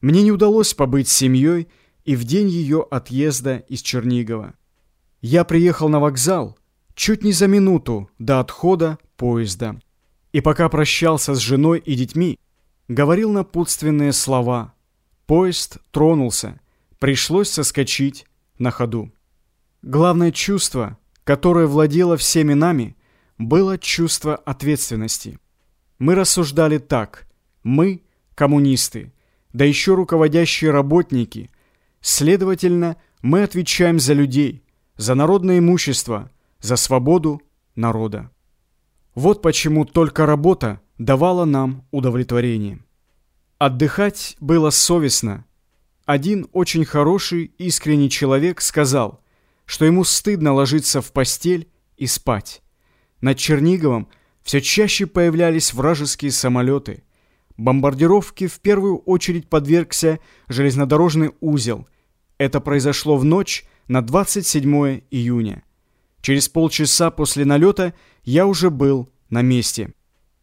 Мне не удалось побыть с семьей и в день ее отъезда из Чернигова. Я приехал на вокзал чуть не за минуту до отхода поезда. И пока прощался с женой и детьми, говорил напутственные слова. Поезд тронулся, пришлось соскочить на ходу. Главное чувство, которое владело всеми нами, было чувство ответственности. Мы рассуждали так. Мы, коммунисты, да еще руководящие работники. Следовательно, мы отвечаем за людей, за народное имущество, за свободу народа. Вот почему только работа давала нам удовлетворение. Отдыхать было совестно. Один очень хороший, искренний человек сказал, что ему стыдно ложиться в постель и спать. Над Черниговым все чаще появлялись вражеские самолеты. Бомбардировке в первую очередь подвергся железнодорожный узел. Это произошло в ночь на 27 июня. Через полчаса после налета я уже был на месте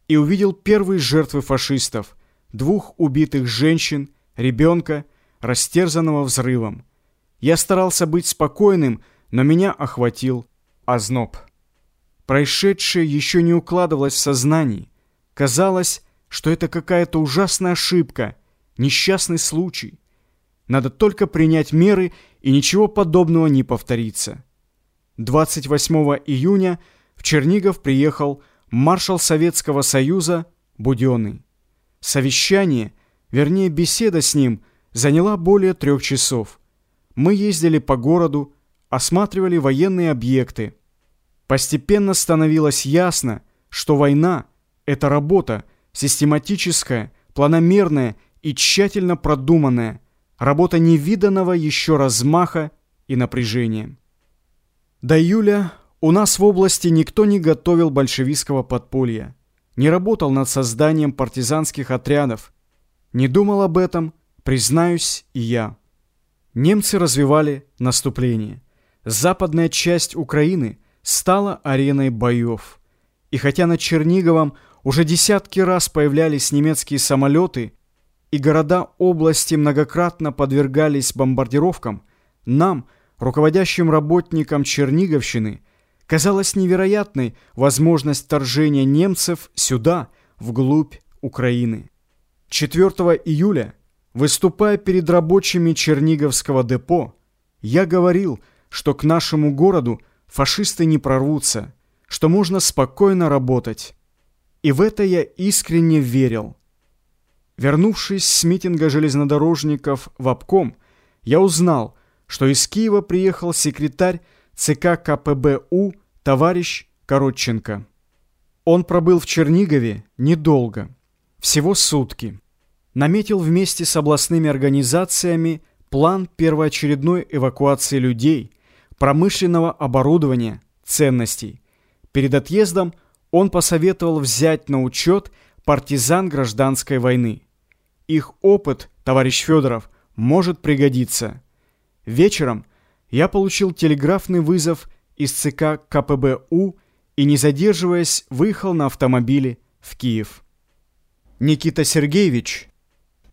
и увидел первые жертвы фашистов, двух убитых женщин, ребенка, растерзанного взрывом. Я старался быть спокойным, но меня охватил озноб. Происшедшее еще не укладывалось в сознании. Казалось, что это какая-то ужасная ошибка, несчастный случай. Надо только принять меры, и ничего подобного не повторится. 28 июня в Чернигов приехал маршал Советского Союза Буденный. Совещание, вернее беседа с ним, заняла более трех часов. Мы ездили по городу, осматривали военные объекты, Постепенно становилось ясно, что война – это работа, систематическая, планомерная и тщательно продуманная, работа невиданного еще размаха и напряжения. До июля у нас в области никто не готовил большевистского подполья, не работал над созданием партизанских отрядов, не думал об этом, признаюсь, и я. Немцы развивали наступление. Западная часть Украины – стала ареной боев. И хотя над Черниговом уже десятки раз появлялись немецкие самолеты, и города области многократно подвергались бомбардировкам, нам, руководящим работникам Черниговщины, казалась невероятной возможность вторжения немцев сюда, вглубь Украины. 4 июля, выступая перед рабочими Черниговского депо, я говорил, что к нашему городу фашисты не прорвутся, что можно спокойно работать. И в это я искренне верил. Вернувшись с митинга железнодорожников в обком, я узнал, что из Киева приехал секретарь ЦК КПБУ товарищ Коротченко. Он пробыл в Чернигове недолго, всего сутки. Наметил вместе с областными организациями план первоочередной эвакуации людей – промышленного оборудования, ценностей. Перед отъездом он посоветовал взять на учет партизан гражданской войны. Их опыт, товарищ Федоров, может пригодиться. Вечером я получил телеграфный вызов из ЦК КПБУ и, не задерживаясь, выехал на автомобиле в Киев. Никита Сергеевич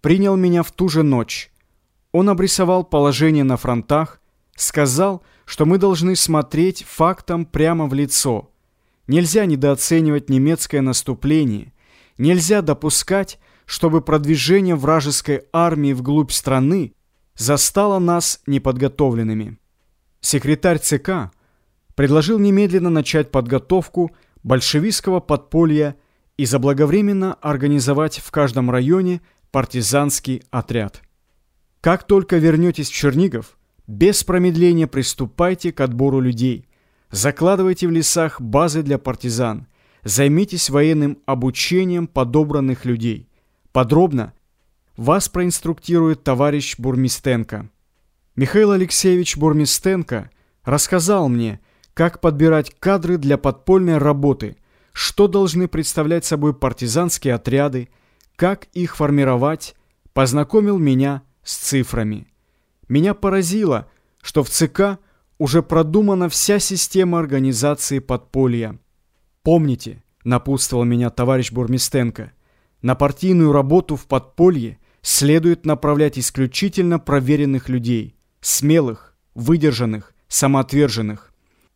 принял меня в ту же ночь. Он обрисовал положение на фронтах, сказал, что мы должны смотреть фактам прямо в лицо. Нельзя недооценивать немецкое наступление. Нельзя допускать, чтобы продвижение вражеской армии вглубь страны застало нас неподготовленными. Секретарь ЦК предложил немедленно начать подготовку большевистского подполья и заблаговременно организовать в каждом районе партизанский отряд. Как только вернетесь в Чернигов, без промедления приступайте к отбору людей. Закладывайте в лесах базы для партизан. Займитесь военным обучением подобранных людей. Подробно вас проинструктирует товарищ Бурмистенко. Михаил Алексеевич Бурмистенко рассказал мне, как подбирать кадры для подпольной работы, что должны представлять собой партизанские отряды, как их формировать, познакомил меня с цифрами. Меня поразило, что в ЦК уже продумана вся система организации подполья. Помните, напутствовал меня товарищ Бурмистенко, на партийную работу в подполье следует направлять исключительно проверенных людей, смелых, выдержанных, самоотверженных.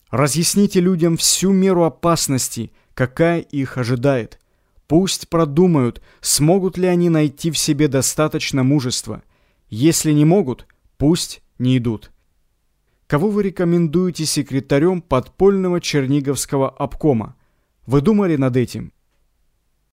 Разъясните людям всю меру опасности, какая их ожидает. Пусть продумают, смогут ли они найти в себе достаточно мужества. Если не могут, пусть не идут. Кого вы рекомендуете секретарем подпольного Черниговского обкома? Вы думали над этим?